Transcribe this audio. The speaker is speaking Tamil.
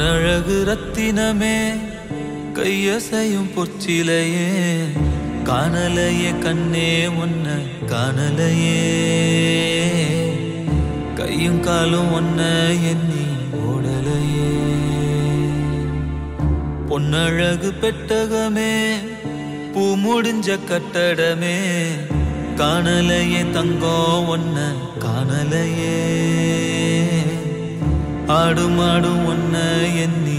பொன்னழகு ரத்தினமே கையசையும் பொற்சிலையே காணலையே கண்ணே ஒன்ன காணலையே. கையும் காலும் ஒன்ன எண்ணி ஓடலையே. பொன்னழகு பெட்டகமே பூ முடிஞ்ச கட்டடமே காணலையே தங்கம் ஒன்ன காணலையே. ஆடும் ஆடும் ஒன்ன எண்ணி